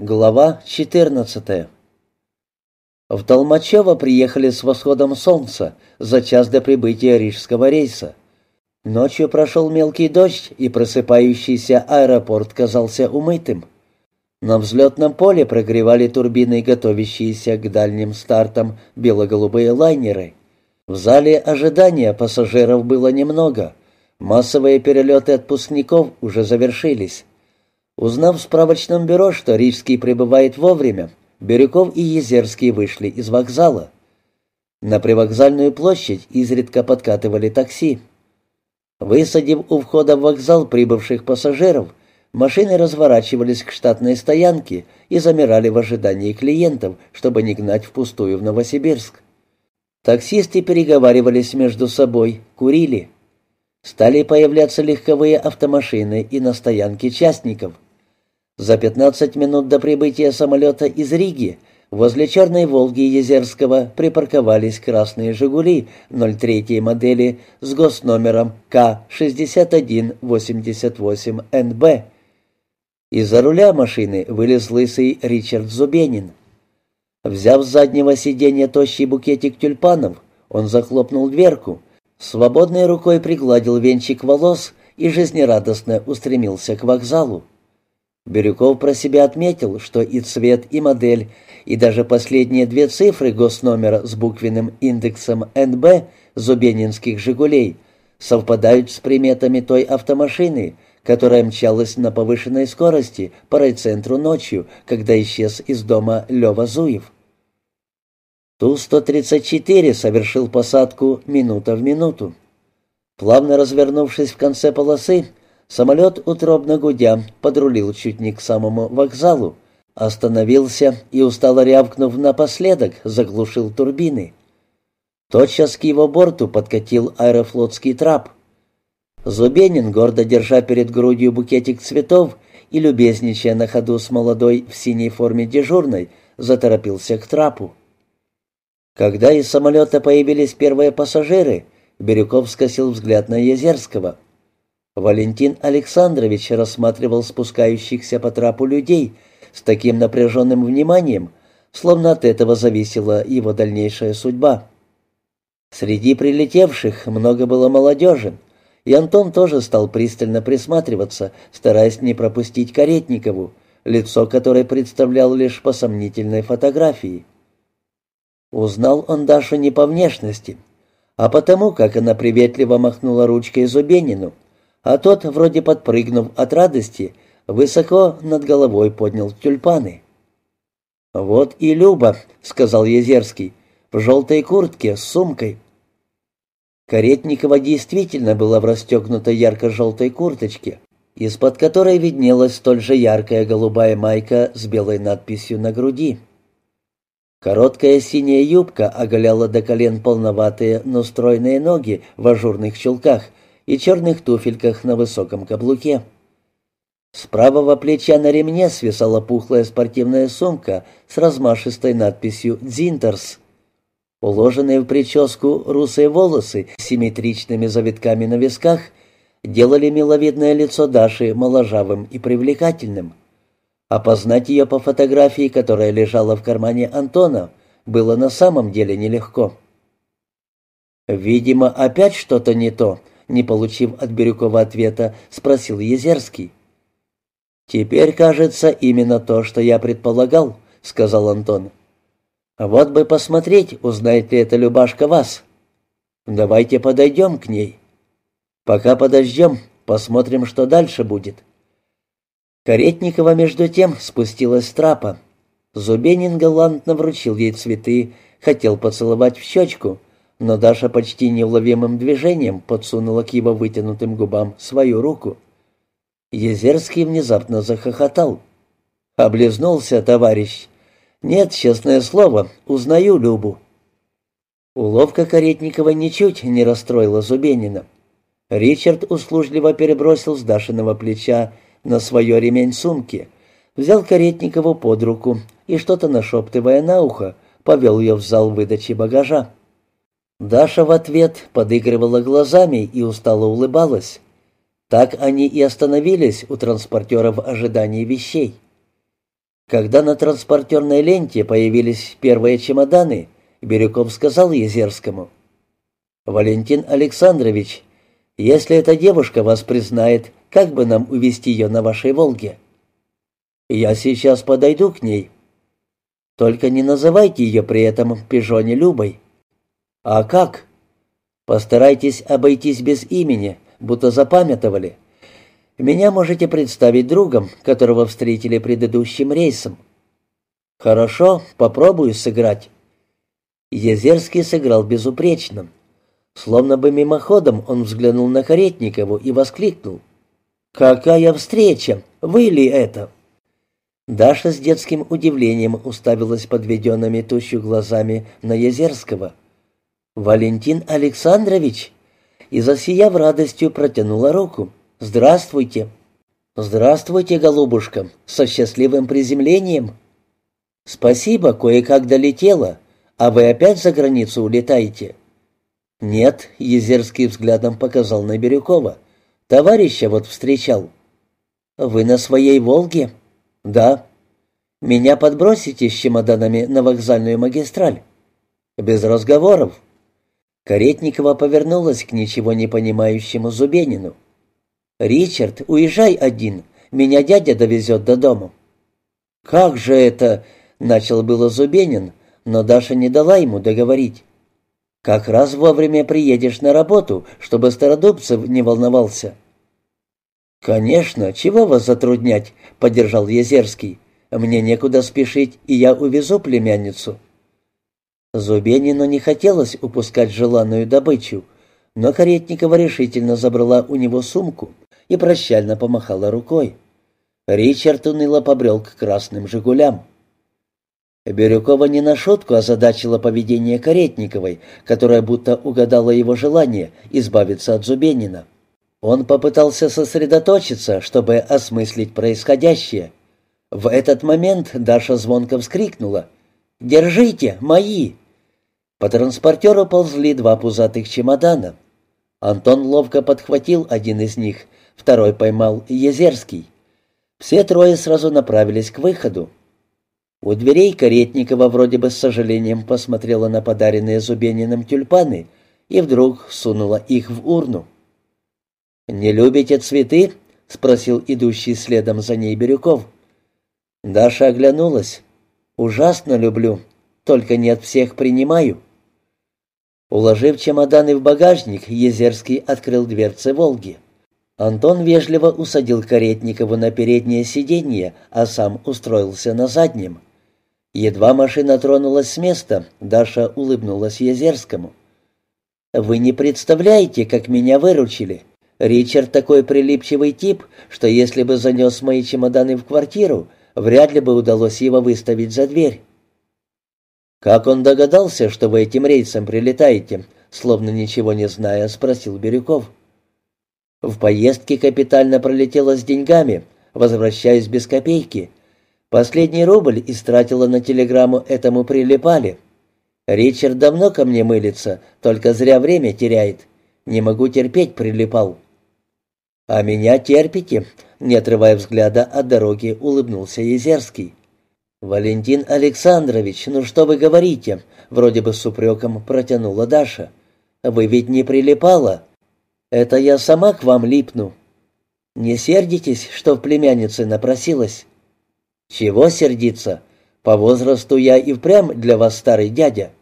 Глава 14 В Толмачево приехали с восходом солнца за час до прибытия рижского рейса. Ночью прошел мелкий дождь, и просыпающийся аэропорт казался умытым. На взлетном поле прогревали турбины, готовящиеся к дальним стартам бело-голубые лайнеры. В зале ожидания пассажиров было немного. Массовые перелеты отпускников уже завершились. Узнав в справочном бюро, что Рижский прибывает вовремя, Бирюков и Езерский вышли из вокзала. На привокзальную площадь изредка подкатывали такси. Высадив у входа в вокзал прибывших пассажиров, машины разворачивались к штатной стоянке и замирали в ожидании клиентов, чтобы не гнать впустую в Новосибирск. Таксисты переговаривались между собой, курили. Стали появляться легковые автомашины и на стоянке частников – за 15 минут до прибытия самолета из Риги возле «Черной Волги» Езерского припарковались красные «Жигули» 03 модели с госномером К-6188НБ. Из-за руля машины вылез лысый Ричард Зубенин. Взяв с заднего сиденья тощий букетик тюльпанов, он захлопнул дверку, свободной рукой пригладил венчик волос и жизнерадостно устремился к вокзалу. Бирюков про себя отметил, что и цвет, и модель, и даже последние две цифры госномера с буквенным индексом НБ зубенинских «Жигулей» совпадают с приметами той автомашины, которая мчалась на повышенной скорости по райцентру ночью, когда исчез из дома Лёва Зуев. Ту-134 совершил посадку минута в минуту. Плавно развернувшись в конце полосы, Самолет, утробно гудя, подрулил чуть не к самому вокзалу, остановился и, устало рявкнув напоследок, заглушил турбины. Тотчас к его борту подкатил аэрофлотский трап. Зубенин, гордо держа перед грудью букетик цветов и любезничая на ходу с молодой в синей форме дежурной, заторопился к трапу. Когда из самолета появились первые пассажиры, Бирюков скосил взгляд на Езерского — Валентин Александрович рассматривал спускающихся по трапу людей с таким напряженным вниманием, словно от этого зависела его дальнейшая судьба. Среди прилетевших много было молодежи, и Антон тоже стал пристально присматриваться, стараясь не пропустить Каретникову, лицо которой представлял лишь по сомнительной фотографии. Узнал он Дашу не по внешности, а потому, как она приветливо махнула ручкой Зубенину — а тот, вроде подпрыгнув от радости, высоко над головой поднял тюльпаны. «Вот и Люба», — сказал Езерский, — «в желтой куртке с сумкой». Каретникова действительно была в расстегнутой ярко-желтой курточке, из-под которой виднелась столь же яркая голубая майка с белой надписью на груди. Короткая синяя юбка оголяла до колен полноватые, но стройные ноги в ажурных чулках и черных туфельках на высоком каблуке. С правого плеча на ремне свисала пухлая спортивная сумка с размашистой надписью «Дзинтерс». Уложенные в прическу русые волосы с симметричными завитками на висках делали миловидное лицо Даши моложавым и привлекательным. Опознать ее по фотографии, которая лежала в кармане Антона, было на самом деле нелегко. «Видимо, опять что-то не то», не получив от Бирюкова ответа, спросил Езерский. «Теперь, кажется, именно то, что я предполагал», — сказал Антон. «Вот бы посмотреть, узнает ли эта Любашка вас. Давайте подойдем к ней. Пока подождем, посмотрим, что дальше будет». Каретникова, между тем, спустилась с трапа. Зубенин галантно вручил ей цветы, хотел поцеловать в щечку, но Даша почти неуловимым движением подсунула к его вытянутым губам свою руку. Езерский внезапно захохотал. «Облизнулся, товарищ. Нет, честное слово, узнаю Любу». Уловка Каретникова ничуть не расстроила Зубенина. Ричард услужливо перебросил с Дашиного плеча на свое ремень сумки, взял Каретникову под руку и, что-то нашептывая на ухо, повел ее в зал выдачи багажа. Даша в ответ подыгрывала глазами и устало улыбалась. Так они и остановились у транспортера в ожидании вещей. Когда на транспортерной ленте появились первые чемоданы, Бирюков сказал Езерскому, «Валентин Александрович, если эта девушка вас признает, как бы нам увезти ее на вашей «Волге»?» «Я сейчас подойду к ней. Только не называйте ее при этом Пижоне Любой». «А как?» «Постарайтесь обойтись без имени, будто запамятовали. Меня можете представить другом, которого встретили предыдущим рейсом». «Хорошо, попробую сыграть». Езерский сыграл безупречно. Словно бы мимоходом он взглянул на Каретникову и воскликнул. «Какая встреча! Вы ли это?» Даша с детским удивлением уставилась подведенными тущу глазами на Езерского. «Валентин Александрович!» И, засияв радостью, протянула руку. «Здравствуйте!» «Здравствуйте, голубушка! Со счастливым приземлением!» «Спасибо, кое-как долетела. А вы опять за границу улетаете?» «Нет», — Езерский взглядом показал на Бирюкова. «Товарища вот встречал». «Вы на своей «Волге»?» «Да». «Меня подбросите с чемоданами на вокзальную магистраль?» «Без разговоров». Каретникова повернулась к ничего не понимающему Зубенину. «Ричард, уезжай один. Меня дядя довезет до дому». «Как же это?» — начал было Зубенин, но Даша не дала ему договорить. «Как раз вовремя приедешь на работу, чтобы Стародубцев не волновался». «Конечно, чего вас затруднять?» — поддержал Езерский. «Мне некуда спешить, и я увезу племянницу». Зубенину не хотелось упускать желанную добычу, но Каретникова решительно забрала у него сумку и прощально помахала рукой. Ричард уныло побрел к красным «Жигулям». Бирюкова не на шутку озадачила поведение Каретниковой, которая будто угадала его желание избавиться от Зубенина. Он попытался сосредоточиться, чтобы осмыслить происходящее. В этот момент Даша звонко вскрикнула «Держите, мои!» По транспортеру ползли два пузатых чемодана. Антон ловко подхватил один из них, второй поймал Езерский. Все трое сразу направились к выходу. У дверей Каретникова вроде бы с сожалением посмотрела на подаренные Зубениным тюльпаны и вдруг сунула их в урну. «Не любите цветы?» — спросил идущий следом за ней Бирюков. Даша оглянулась. «Ужасно люблю, только не от всех принимаю». Уложив чемоданы в багажник, Езерский открыл дверцы «Волги». Антон вежливо усадил Каретникову на переднее сиденье, а сам устроился на заднем. Едва машина тронулась с места, Даша улыбнулась Езерскому. «Вы не представляете, как меня выручили. Ричард такой прилипчивый тип, что если бы занес мои чемоданы в квартиру, вряд ли бы удалось его выставить за дверь». «Как он догадался, что вы этим рейсом прилетаете?» Словно ничего не зная, спросил Бирюков. «В поездке капитально пролетела с деньгами, возвращаясь без копейки. Последний рубль истратила на телеграмму этому прилипали. Ричард давно ко мне мылится, только зря время теряет. Не могу терпеть, прилипал. А меня терпите, не отрывая взгляда от дороги, улыбнулся Езерский. «Валентин Александрович, ну что вы говорите?» Вроде бы с упреком протянула Даша. «Вы ведь не прилипала. Это я сама к вам липну. Не сердитесь, что в племяннице напросилась?» «Чего сердиться? По возрасту я и впрямь для вас старый дядя».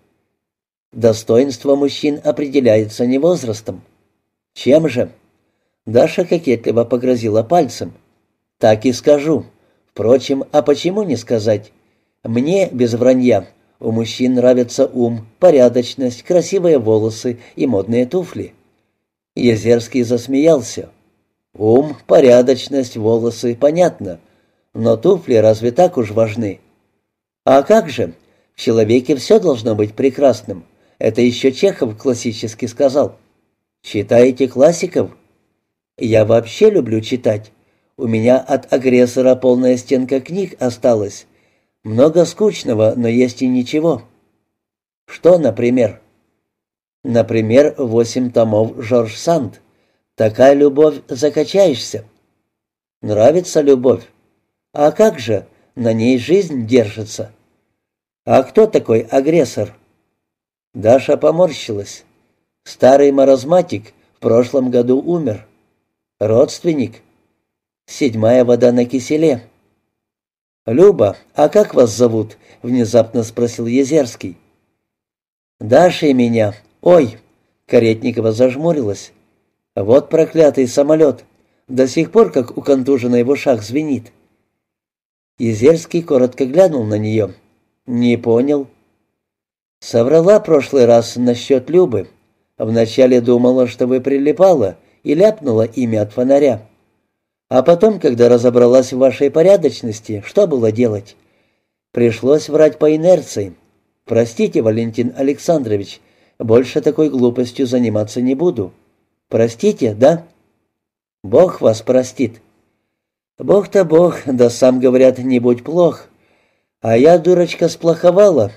«Достоинство мужчин определяется не возрастом». «Чем же?» Даша кокетливо погрозила пальцем. «Так и скажу. Впрочем, а почему не сказать? Мне, без вранья, у мужчин нравится ум, порядочность, красивые волосы и модные туфли». Езерский засмеялся. «Ум, порядочность, волосы — понятно. Но туфли разве так уж важны? А как же? В человеке все должно быть прекрасным. Это еще Чехов классически сказал. Читаете классиков? Я вообще люблю читать. У меня от агрессора полная стенка книг осталась. Много скучного, но есть и ничего. Что, например? Например, восемь томов Жорж Санд. Такая любовь, закачаешься. Нравится любовь? А как же? На ней жизнь держится. А кто такой агрессор? Даша поморщилась. Старый маразматик в прошлом году умер. Родственник. Седьмая вода на киселе. «Люба, а как вас зовут?» — внезапно спросил Езерский. «Даша и меня. Ой!» — Каретникова зажмурилась. «Вот проклятый самолет. До сих пор, как у контуженной в ушах звенит». Езерский коротко глянул на нее. «Не понял». «Соврала прошлый раз насчет Любы. Вначале думала, что вы прилипала, и ляпнула имя от фонаря. А потом, когда разобралась в вашей порядочности, что было делать? Пришлось врать по инерции. Простите, Валентин Александрович, больше такой глупостью заниматься не буду. Простите, да? Бог вас простит. Бог-то Бог, да сам, говорят, не будь плох. А я, дурочка, сплоховала.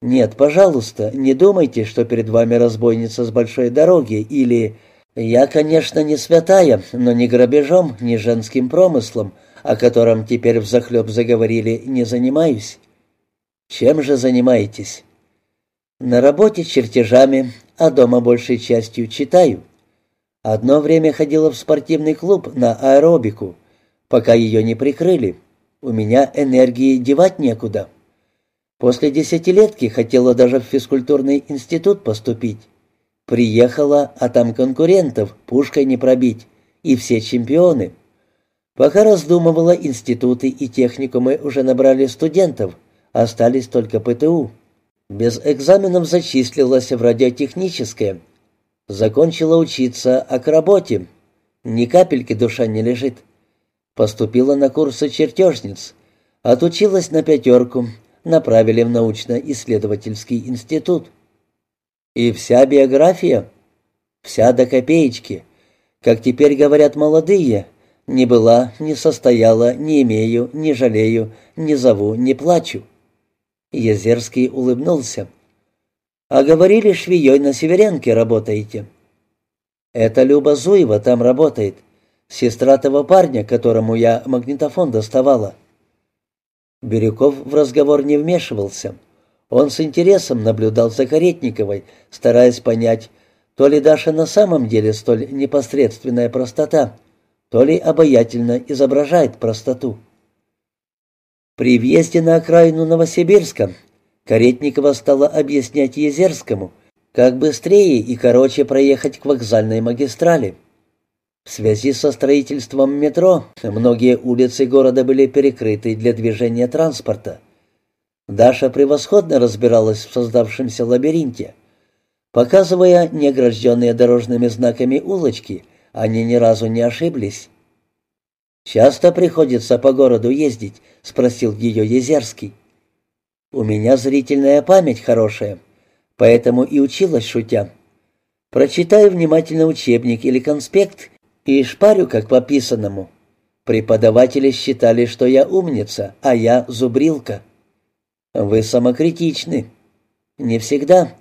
Нет, пожалуйста, не думайте, что перед вами разбойница с большой дороги или я, конечно, не святая, но ни грабежом, ни женским промыслом, о котором теперь взахлеб заговорили, не занимаюсь. Чем же занимаетесь? На работе чертежами, а дома большей частью читаю. Одно время ходила в спортивный клуб на аэробику, пока ее не прикрыли. У меня энергии девать некуда. После десятилетки хотела даже в физкультурный институт поступить. Приехала, а там конкурентов пушкой не пробить. И все чемпионы. Пока раздумывала, институты и техникумы уже набрали студентов, остались только ПТУ. Без экзаменов зачислилась в радиотехническое. Закончила учиться, а к работе. Ни капельки душа не лежит. Поступила на курсы чертежниц. Отучилась на пятерку, направили в научно-исследовательский институт. И вся биография, вся до копеечки, как теперь говорят молодые, не была, не состояла, не имею, не жалею, не зову, не плачу. Езерский улыбнулся. «А говорили, швеей на Северянке работаете?» «Это Люба Зуева там работает, сестра того парня, которому я магнитофон доставала». Бирюков в разговор не вмешивался. Он с интересом наблюдал за Каретниковой, стараясь понять, то ли Даша на самом деле столь непосредственная простота, то ли обаятельно изображает простоту. При въезде на окраину Новосибирска Каретникова стала объяснять Езерскому, как быстрее и короче проехать к вокзальной магистрали. В связи со строительством метро многие улицы города были перекрыты для движения транспорта. Даша превосходно разбиралась в создавшемся лабиринте. Показывая неогражденные дорожными знаками улочки, они ни разу не ошиблись. «Часто приходится по городу ездить?» — спросил ее Езерский. «У меня зрительная память хорошая, поэтому и училась шутя. Прочитаю внимательно учебник или конспект и шпарю, как по писанному. Преподаватели считали, что я умница, а я зубрилка». «Вы самокритичны». «Не всегда.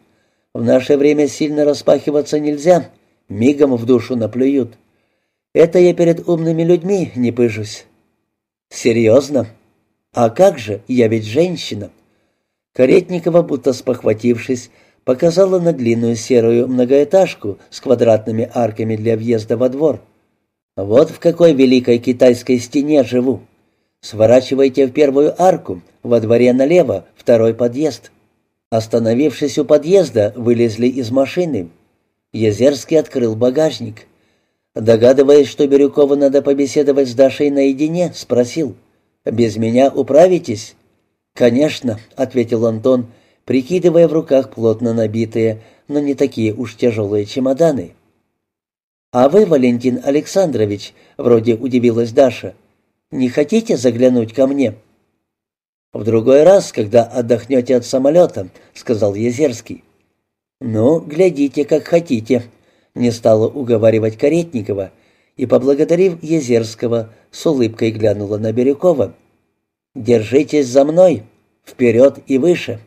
В наше время сильно распахиваться нельзя. Мигом в душу наплюют. Это я перед умными людьми не пыжусь». «Серьезно? А как же, я ведь женщина». Каретникова, будто спохватившись, показала на длинную серую многоэтажку с квадратными арками для въезда во двор. «Вот в какой великой китайской стене живу. Сворачивайте в первую арку, во дворе налево, второй подъезд». Остановившись у подъезда, вылезли из машины. Езерский открыл багажник. Догадываясь, что Бирюкову надо побеседовать с Дашей наедине, спросил. «Без меня управитесь?» «Конечно», — ответил Антон, прикидывая в руках плотно набитые, но не такие уж тяжелые чемоданы. «А вы, Валентин Александрович», — вроде удивилась Даша, — «не хотите заглянуть ко мне?» «В другой раз, когда отдохнете от самолета», — сказал Езерский. «Ну, глядите, как хотите», не стала уговаривать Каретникова и, поблагодарив Езерского, с улыбкой глянула на Бирюкова. «Держитесь за мной! Вперед и выше!»